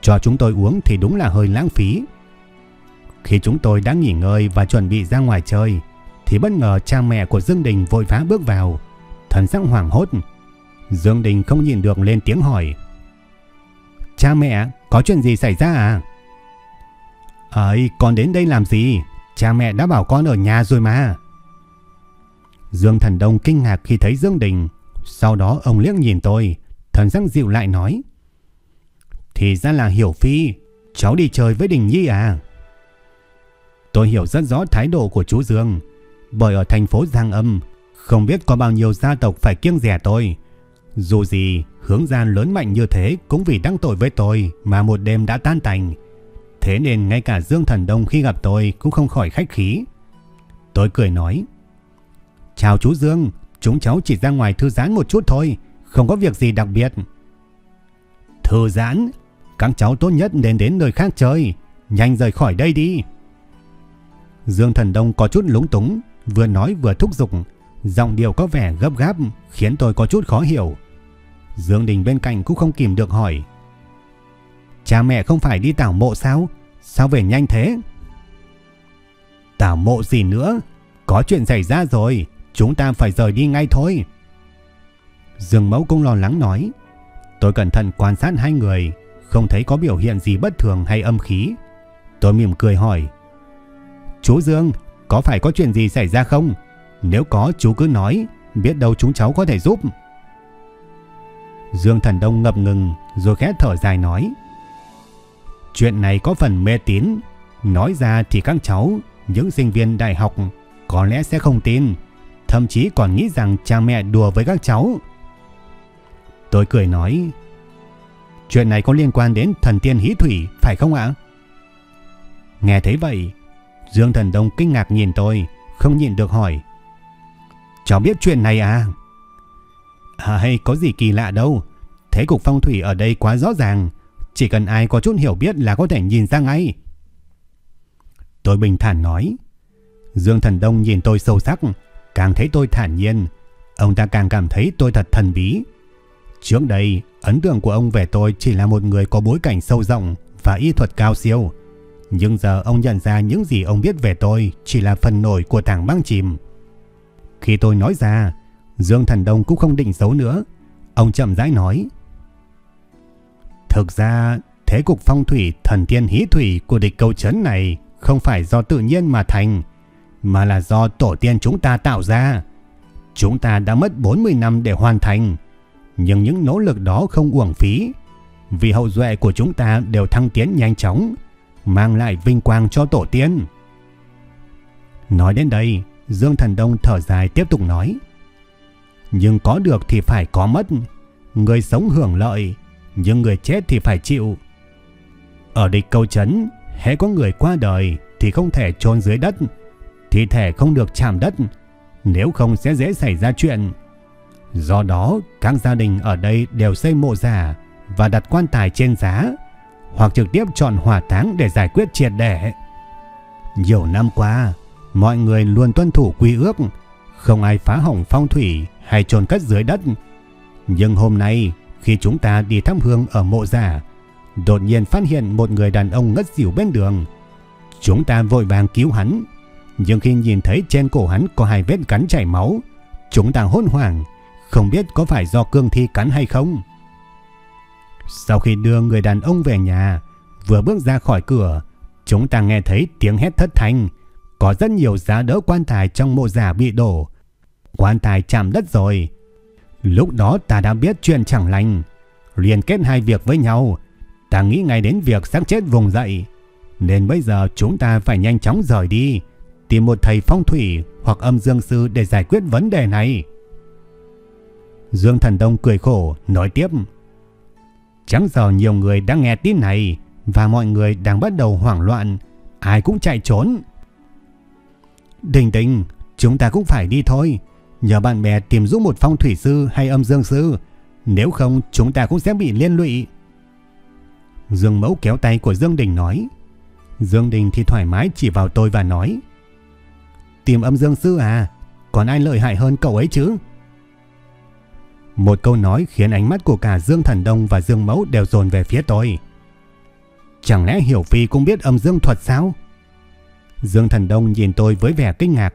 Cho chúng tôi uống thì đúng là hơi lãng phí. Khi chúng tôi đã nghỉ ngơi và chuẩn bị ra ngoài chơi, thì bất ngờ cha mẹ của Dương Đình vội vã bước vào, thần sắc hoảng hốt. Dương Đình không nhìn được lên tiếng hỏi. Cha mẹ, có chuyện gì xảy ra à? Ấy, con đến đây làm gì? Cha mẹ đã bảo con ở nhà rồi mà. Dương Thần Đông kinh ngạc khi thấy Dương Đình. Sau đó ông liếc nhìn tôi, thần sắc dịu lại nói. Thì ra là Hiểu Phi, cháu đi chơi với Đình Nhi à? Tôi hiểu rất rõ thái độ của chú Dương. Bởi ở thành phố Giang Âm, không biết có bao nhiêu gia tộc phải kiêng rẻ tôi. Dù gì, hướng gian lớn mạnh như thế cũng vì đăng tội với tôi mà một đêm đã tan tành. Thế nên ngay cả Dương Thần Đông khi gặp tôi cũng không khỏi khách khí. Tôi cười nói. Chào chú Dương, chúng cháu chỉ ra ngoài thư giãn một chút thôi, không có việc gì đặc biệt. Thư giãn? Các cháu tốt nhất nên đến nơi khác chơi, nhanh rời khỏi đây đi. Dương Thần Đông có chút lúng túng, vừa nói vừa thúc giục, giọng điệu có vẻ gấp gáp khiến tôi có chút khó hiểu. Dương Đình bên cạnh cũng không kìm được hỏi. Cha mẹ không phải đi tảo mộ sao? Sao về nhanh thế? Tảo mộ gì nữa? Có chuyện xảy ra rồi, chúng ta phải rời đi ngay thôi. Dương Mẫu cũng lo lắng nói. Tôi cẩn thận quan sát hai người, không thấy có biểu hiện gì bất thường hay âm khí. Tôi mỉm cười hỏi. Chú Dương, có phải có chuyện gì xảy ra không? Nếu có chú cứ nói, biết đâu chúng cháu có thể giúp. Dương Thần Đông ngập ngừng rồi khẽ thở dài nói. Chuyện này có phần mê tín, nói ra thì các cháu, những sinh viên đại học có lẽ sẽ không tin, thậm chí còn nghĩ rằng cha mẹ đùa với các cháu. Tôi cười nói, chuyện này có liên quan đến thần tiên hí thủy phải không ạ? Nghe thấy vậy, Dương Thần Đông kinh ngạc nhìn tôi, không nhìn được hỏi. Cháu biết chuyện này à? À hay có gì kỳ lạ đâu, thế cục phong thủy ở đây quá rõ ràng, chỉ cần ai có chút hiểu biết là có thể nhìn ra ngay. Tôi bình thản nói. Dương Thần Đông nhìn tôi sâu sắc, càng thấy tôi thản nhiên. Ông ta càng cảm thấy tôi thật thần bí. Trước đây, ấn tượng của ông về tôi chỉ là một người có bối cảnh sâu rộng và y thuật cao siêu. Nhưng giờ ông nhận ra những gì ông biết về tôi chỉ là phần nổi của thằng băng chìm. Khi tôi nói ra, Dương Thần Đông cũng không định xấu nữa. Ông chậm rãi nói. Thực ra, thế cục phong thủy thần tiên hí thủy của địch câu chấn này không phải do tự nhiên mà thành, mà là do tổ tiên chúng ta tạo ra. Chúng ta đã mất 40 năm để hoàn thành, nhưng những nỗ lực đó không uổng phí, vì hậu duệ của chúng ta đều thăng tiến nhanh chóng, mang lại vinh quang cho tổ tiên. Nói đến đây, Dương Thần Đông thở dài tiếp tục nói. Nhưng có được thì phải có mất, người sống hưởng lợi, nhưng người chết thì phải chịu. Ở địch câu chấn, hễ có người qua đời thì không thể chôn dưới đất, thi thể không được chạm đất, nếu không sẽ dễ xảy ra chuyện. Do đó, các gia đình ở đây đều xây mộ giả và đặt quan tài trên giá, hoặc trực tiếp chọn hỏa táng để giải quyết triệt để. Nhiều năm qua, mọi người luôn tuân thủ quy ước, không ai phá hỏng phong thủy hay chôn cất dưới đất. Nhưng hôm nay, khi chúng ta đi thăm hương ở mộ giả, đột nhiên phát hiện một người đàn ông ngất xỉu bên đường. Chúng ta vội vàng cứu hắn, nhưng khi nhìn thấy trên cổ hắn có hai vết cắn chảy máu, chúng ta hỗn hoảng, không biết có phải do cương thi cắn hay không. Sau khi đưa người đàn ông về nhà, vừa bước ra khỏi cửa, chúng ta nghe thấy tiếng hét thất thanh, có rất nhiều giá đỡ quan tài trong mộ giả bị đổ. Quan tài chạm đất rồi. Lúc đó ta đã biết chuyện chẳng lành, liên kết hai việc với nhau, ta nghĩ ngay đến việc xác chết vùng dậy. Nên bây giờ chúng ta phải nhanh chóng rời đi, tìm một thầy phong thủy hoặc âm dương sư để giải quyết vấn đề này. Dương Thần Đông cười khổ, nói tiếp. Chẳng giờ nhiều người đang nghe tin này và mọi người đang bắt đầu hoảng loạn, ai cũng chạy trốn. Đình đình, chúng ta cũng phải đi thôi. Nhờ bạn bè tìm giúp một phong thủy sư hay âm dương sư, nếu không chúng ta cũng sẽ bị liên lụy. Dương Mẫu kéo tay của Dương Đình nói. Dương Đình thì thoải mái chỉ vào tôi và nói. Tìm âm dương sư à? Còn ai lợi hại hơn cậu ấy chứ? Một câu nói khiến ánh mắt của cả Dương Thần Đông và Dương Mẫu đều dồn về phía tôi. Chẳng lẽ Hiểu Phi cũng biết âm dương thuật sao? Dương Thần Đông nhìn tôi với vẻ kinh ngạc.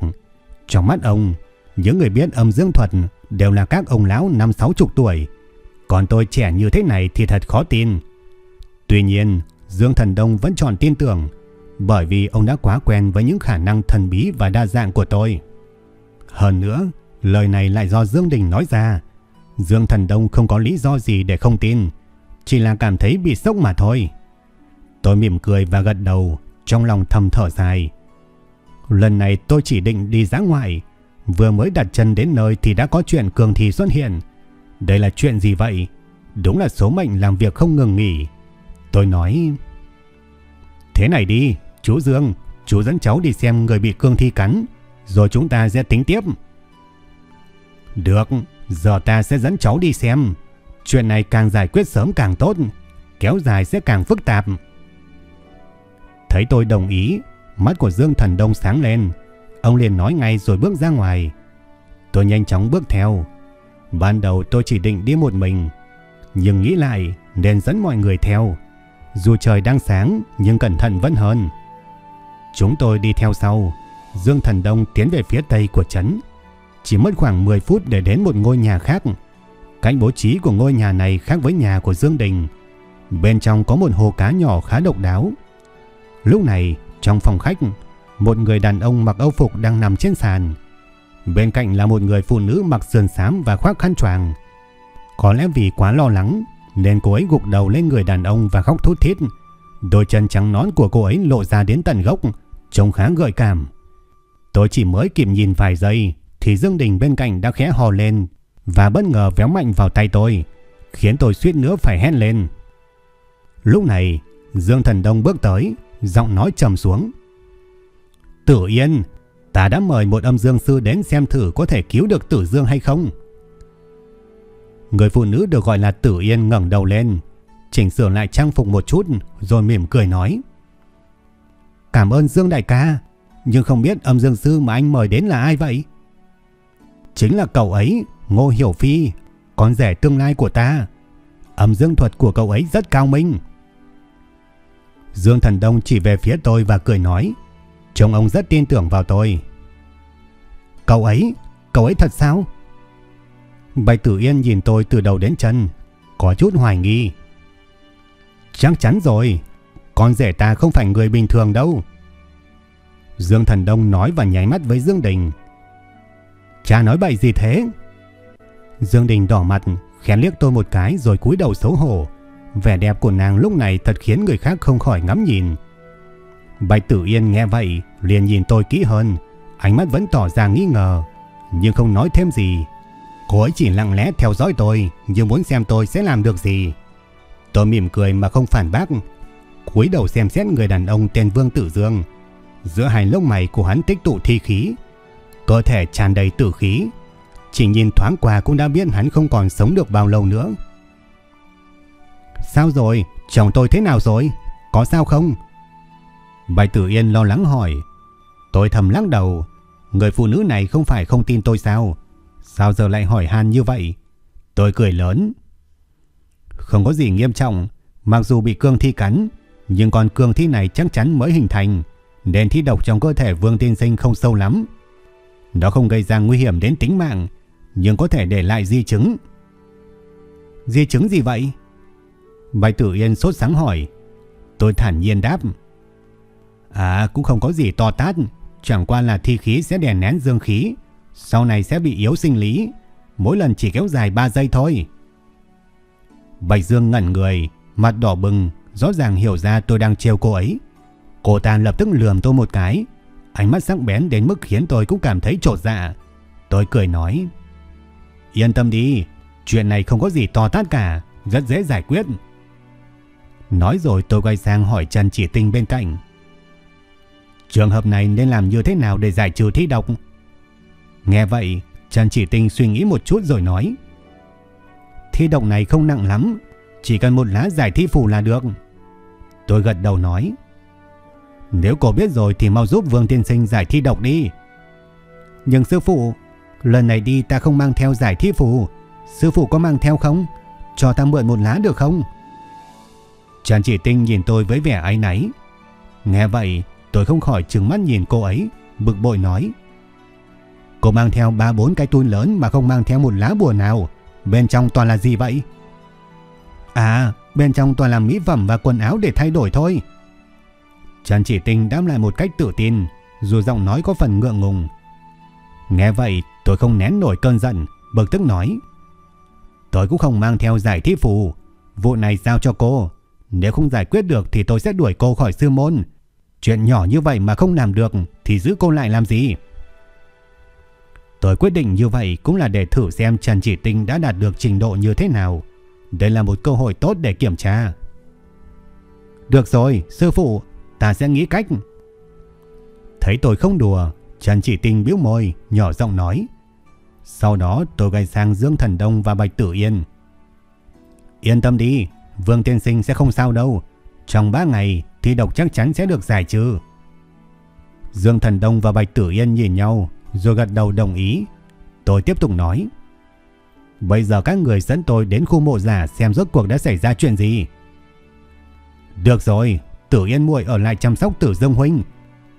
Trong mắt ông, những người biết âm dương thuật đều là các ông lão năm sáu chục tuổi. Còn tôi trẻ như thế này thì thật khó tin. Tuy nhiên, Dương Thần Đông vẫn chọn tin tưởng bởi vì ông đã quá quen với những khả năng thần bí và đa dạng của tôi. Hơn nữa, lời này lại do Dương Đình nói ra. Dương Thần Đông không có lý do gì để không tin, chỉ là cảm thấy bị sốc mà thôi. Tôi mỉm cười và gật đầu, trong lòng thầm thở dài. Lần này tôi chỉ định đi ra ngoài, vừa mới đặt chân đến nơi thì đã có chuyện cường thi xuất hiện. Đây là chuyện gì vậy? Đúng là số mệnh làm việc không ngừng nghỉ. Tôi nói... Thế này đi, chú Dương, chú dẫn cháu đi xem người bị cương thi cắn, rồi chúng ta sẽ tính tiếp. Được, giờ ta sẽ dẫn cháu đi xem. Chuyện này càng giải quyết sớm càng tốt, kéo dài sẽ càng phức tạp. Thấy tôi đồng ý, mắt của Dương Thần Đông sáng lên. Ông liền nói ngay rồi bước ra ngoài. Tôi nhanh chóng bước theo. Ban đầu tôi chỉ định đi một mình, nhưng nghĩ lại nên dẫn mọi người theo. Dù trời đang sáng nhưng cẩn thận vẫn hơn. Chúng tôi đi theo sau. Dương Thần Đông tiến về phía tây của trấn. Chỉ mất khoảng 10 phút để đến một ngôi nhà khác. Cách bố trí của ngôi nhà này khác với nhà của Dương Đình. Bên trong có một hồ cá nhỏ khá độc đáo. Lúc này, trong phòng khách, một người đàn ông mặc âu phục đang nằm trên sàn. Bên cạnh là một người phụ nữ mặc sườn xám và khoác khăn choàng. Có lẽ vì quá lo lắng nên cô ấy gục đầu lên người đàn ông và khóc thút thít. Đôi chân trắng nón của cô ấy lộ ra đến tận gốc, trông khá gợi cảm. Tôi chỉ mới kịp nhìn vài giây thì Dương Đình bên cạnh đã khẽ hò lên và bất ngờ véo mạnh vào tay tôi, khiến tôi suýt nữa phải hét lên. Lúc này, Dương Thần Đông bước tới, giọng nói trầm xuống. Tử Yên, ta đã mời một âm dương sư đến xem thử có thể cứu được Tử Dương hay không. Người phụ nữ được gọi là Tử Yên ngẩng đầu lên, chỉnh sửa lại trang phục một chút rồi mỉm cười nói. Cảm ơn Dương đại ca, nhưng không biết âm dương sư mà anh mời đến là ai vậy? Chính là cậu ấy, Ngô Hiểu Phi, con rể tương lai của ta. Âm dương thuật của cậu ấy rất cao minh. Dương Thần Đông chỉ về phía tôi và cười nói, trông ông rất tin tưởng vào tôi. Cậu ấy, cậu ấy thật sao? Bạch Tử Yên nhìn tôi từ đầu đến chân, có chút hoài nghi. Chắc chắn rồi, con rể ta không phải người bình thường đâu. Dương Thần Đông nói và nháy mắt với Dương Đình. Cha nói bậy gì thế? Dương Đình đỏ mặt, khẽ liếc tôi một cái rồi cúi đầu xấu hổ. Vẻ đẹp của nàng lúc này thật khiến người khác không khỏi ngắm nhìn. Bạch Tử Yên nghe vậy, liền nhìn tôi kỹ hơn, ánh mắt vẫn tỏ ra nghi ngờ, nhưng không nói thêm gì. Cô ấy chỉ lặng lẽ theo dõi tôi, như muốn xem tôi sẽ làm được gì. Tôi mỉm cười mà không phản bác, cúi đầu xem xét người đàn ông tên Vương Tử Dương. Giữa hai lông mày của hắn tích tụ thi khí, cơ thể tràn đầy tử khí. Chỉ nhìn thoáng qua cũng đã biết hắn không còn sống được bao lâu nữa. Sao rồi? Chồng tôi thế nào rồi? Có sao không? Bạch Tử Yên lo lắng hỏi. Tôi thầm lắc đầu. Người phụ nữ này không phải không tin tôi sao? Sao giờ lại hỏi han như vậy? Tôi cười lớn. Không có gì nghiêm trọng. Mặc dù bị cương thi cắn, nhưng con cương thi này chắc chắn mới hình thành. Nên thi độc trong cơ thể Vương Tiên Sinh không sâu lắm. Nó không gây ra nguy hiểm đến tính mạng, nhưng có thể để lại di chứng. Di chứng gì vậy? Bạch Tử Yên sốt sáng hỏi. Tôi thản nhiên đáp. À cũng không có gì to tát, chẳng qua là thi khí sẽ đè nén dương khí, sau này sẽ bị yếu sinh lý, mỗi lần chỉ kéo dài 3 giây thôi. Bạch Dương ngẩn người, mặt đỏ bừng, rõ ràng hiểu ra tôi đang trêu cô ấy. Cô ta lập tức lườm tôi một cái, ánh mắt sắc bén đến mức khiến tôi cũng cảm thấy trột dạ. Tôi cười nói, yên tâm đi, chuyện này không có gì to tát cả, rất dễ giải quyết. Nói rồi tôi quay sang hỏi Trần Chỉ Tinh bên cạnh. Trường hợp này nên làm như thế nào để giải trừ thi độc? Nghe vậy, Trần Chỉ Tinh suy nghĩ một chút rồi nói. Thi độc này không nặng lắm, chỉ cần một lá giải thi phủ là được. Tôi gật đầu nói. Nếu cô biết rồi thì mau giúp Vương Tiên Sinh giải thi độc đi. Nhưng sư phụ, lần này đi ta không mang theo giải thi phủ. Sư phụ có mang theo không? Cho ta mượn một lá được không? Trần Chỉ Tinh nhìn tôi với vẻ áy náy. Nghe vậy, tôi không khỏi trừng mắt nhìn cô ấy, bực bội nói. Cô mang theo 3-4 cái túi lớn mà không mang theo một lá bùa nào. Bên trong toàn là gì vậy? À, bên trong toàn là mỹ phẩm và quần áo để thay đổi thôi. Trần Chỉ Tinh đáp lại một cách tự tin, dù giọng nói có phần ngượng ngùng. Nghe vậy, tôi không nén nổi cơn giận, bực tức nói. Tôi cũng không mang theo giải thi phù, vụ này giao cho cô. Nếu không giải quyết được thì tôi sẽ đuổi cô khỏi sư môn. Chuyện nhỏ như vậy mà không làm được thì giữ cô lại làm gì? Tôi quyết định như vậy cũng là để thử xem Trần Chỉ Tinh đã đạt được trình độ như thế nào. Đây là một cơ hội tốt để kiểm tra. Được rồi, sư phụ, ta sẽ nghĩ cách. Thấy tôi không đùa, Trần Chỉ Tinh biếu môi, nhỏ giọng nói. Sau đó tôi gây sang Dương Thần Đông và Bạch Tử Yên. Yên tâm đi, Vương Tiên Sinh sẽ không sao đâu. Trong 3 ngày thì độc chắc chắn sẽ được giải trừ. Dương Thần Đông và Bạch Tử Yên nhìn nhau rồi gật đầu đồng ý. Tôi tiếp tục nói. Bây giờ các người dẫn tôi đến khu mộ giả xem rốt cuộc đã xảy ra chuyện gì. Được rồi, Tử Yên muội ở lại chăm sóc Tử Dương huynh,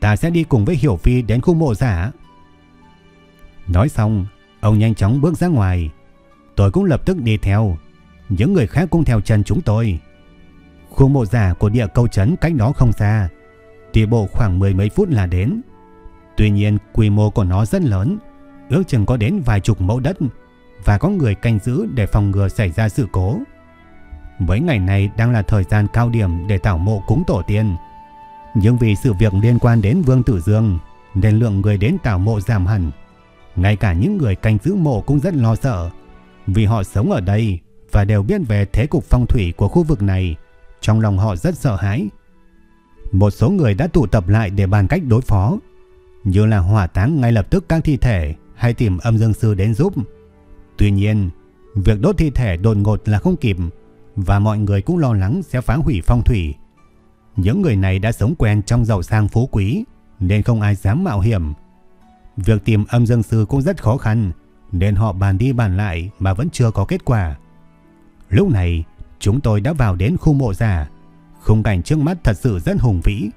ta sẽ đi cùng với Hiểu Phi đến khu mộ giả. Nói xong, ông nhanh chóng bước ra ngoài. Tôi cũng lập tức đi theo, những người khác cũng theo chân chúng tôi. Khu mộ giả của địa câu trấn cách đó không xa, đi bộ khoảng mười mấy phút là đến. Tuy nhiên quy mô của nó rất lớn, ước chừng có đến vài chục mẫu đất và có người canh giữ để phòng ngừa xảy ra sự cố. Mấy ngày này đang là thời gian cao điểm để tảo mộ cúng tổ tiên. Nhưng vì sự việc liên quan đến Vương Tử Dương nên lượng người đến tảo mộ giảm hẳn. Ngay cả những người canh giữ mộ cũng rất lo sợ vì họ sống ở đây và đều biết về thế cục phong thủy của khu vực này. Trong lòng họ rất sợ hãi. Một số người đã tụ tập lại để bàn cách đối phó như là hỏa táng ngay lập tức các thi thể hay tìm âm dương sư đến giúp. Tuy nhiên, việc đốt thi thể đột ngột là không kịp và mọi người cũng lo lắng sẽ phá hủy phong thủy. Những người này đã sống quen trong giàu sang phú quý nên không ai dám mạo hiểm. Việc tìm âm dương sư cũng rất khó khăn nên họ bàn đi bàn lại mà vẫn chưa có kết quả. Lúc này, chúng tôi đã vào đến khu mộ già, Khung cảnh trước mắt thật sự rất hùng vĩ.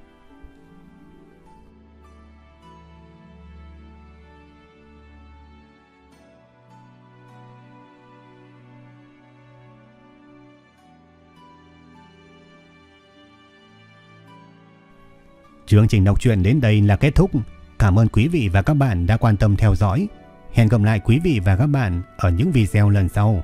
Chương trình đọc truyện đến đây là kết thúc. Cảm ơn quý vị và các bạn đã quan tâm theo dõi. Hẹn gặp lại quý vị và các bạn ở những video lần sau.